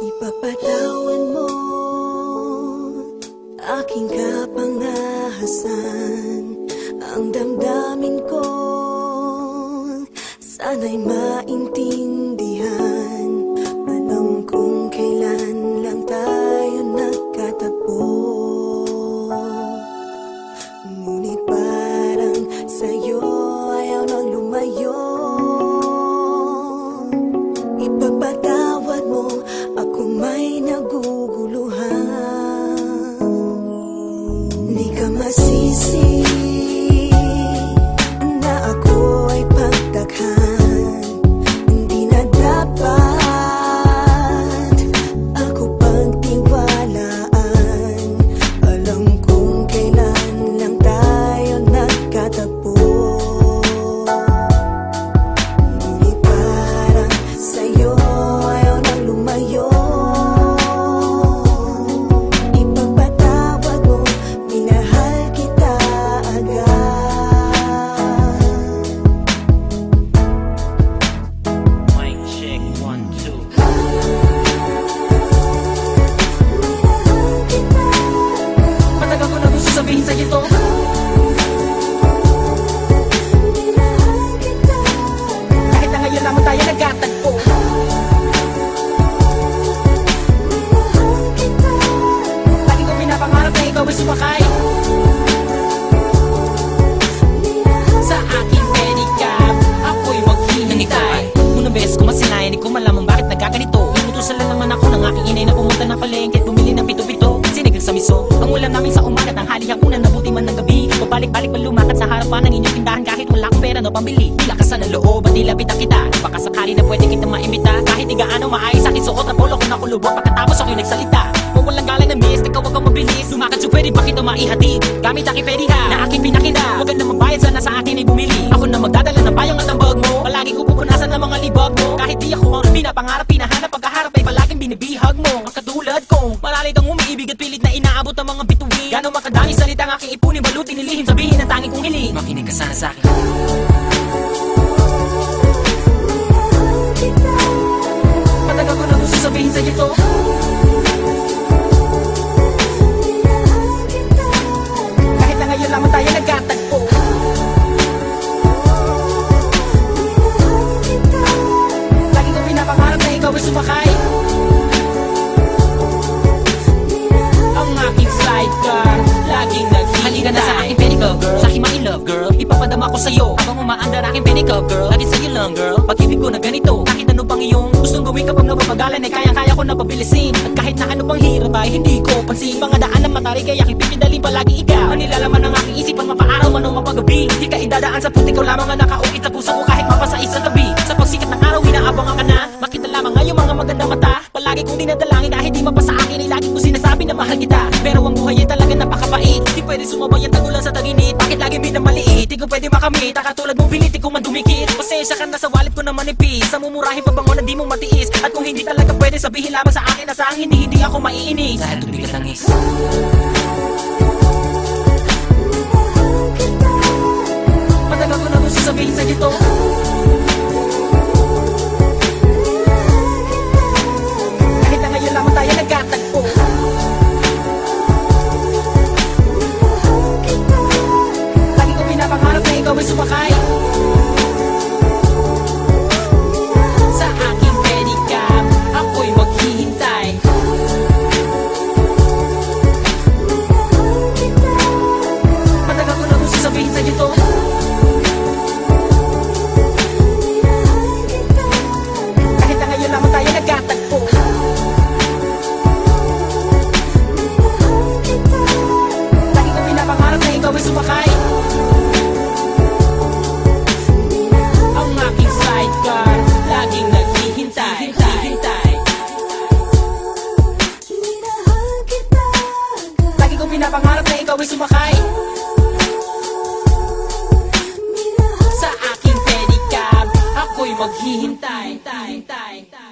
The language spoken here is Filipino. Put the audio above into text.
Ipapatawan mo aking kapangahasan sana'y maintindihan. Alam kong kailan lang tayo nagkatagpo. Ngunit parang sa'yo ayaw nang lumayo. Ipagpatawad mo ako may naguguluhan. Di ka masisi Pinapangarap na ikaw ay sumakay Sa aking pedicab Ako'y maghihintay Unang beses ko masinayan Di ko malaman bakit nagkaganito. Inutusan lang naman ako ng aking inay Na pumunta ng palengke bumili ng pito-pito. Sinigang sa miso Ang ulam namin sa umaga Tanghali ang una Nabuti man ng gabi. Pabalik-balik pa lumakad sa harapan ng inyong tindahan Kahit wala akong pera no pambili. Lakasan ng loob at nilapitan kita. Baka sakali na pwede kita maimbita Kahit di gaano maayos aking suot na polo Kung nakulubok pagkatapos ako'y nagsalita. Kung walang galang na maihatid. Gamit aking pediha Na aking pinakita. Huwag ka na magbayad sana sa akin ay bumili. Ako na magdadala ng payong at ng bag mo. Palagi ko pupunasan ng mga libag mo. Kahit di ako ang pinapangarap Pinahanap pagkaharap ay palaging binibihag mo. Ang katulad kong Malalig ang umiibig at pilit na inaabot ang mga bituin. Gano'ng makadami salita ang aking ipunin Balutin nilihim sabihin ang tanging kong hiling Makinig ka sana sa akin. Matagal ko na gusto sabihin sa'yo to pedicab girl. Sa aking love girl. Ipapadama ko sa'yo. Habang umaandar aking pedicab girl. Lagi sa'yo lang girl. Pag-ibig ko na ganito Kahit ano pang iyong Gustong gawin kapag napapagalan Ay kaya-kaya ko na pabilisin. At kahit na ano pang hirap ay hindi ko pansin. Mga daan ng matarik ay aking pipidalin palagi ikaw. Ang ng aking isipan Mapaaraw man o mapagabi. Di ka idadaan sa puti ko lamang ang nakaukit sa puso pwede sumabay ang tagulan sa taginit. Bakit lagi minamaliit Di ko pwede makamit. Katulad mong pilit di ko man dumikit. Pasensya ka na sa wallet ko na manipis. Sa mumurahin pa bango na di mo matiis? At kung hindi talaga pwede sabihin lamang sa akin Na sa hindi hindi ako maiinis. Dahil tubigat lang is. Matagal ko na gusto sabihin sa to maghihintay tay, tay, tay.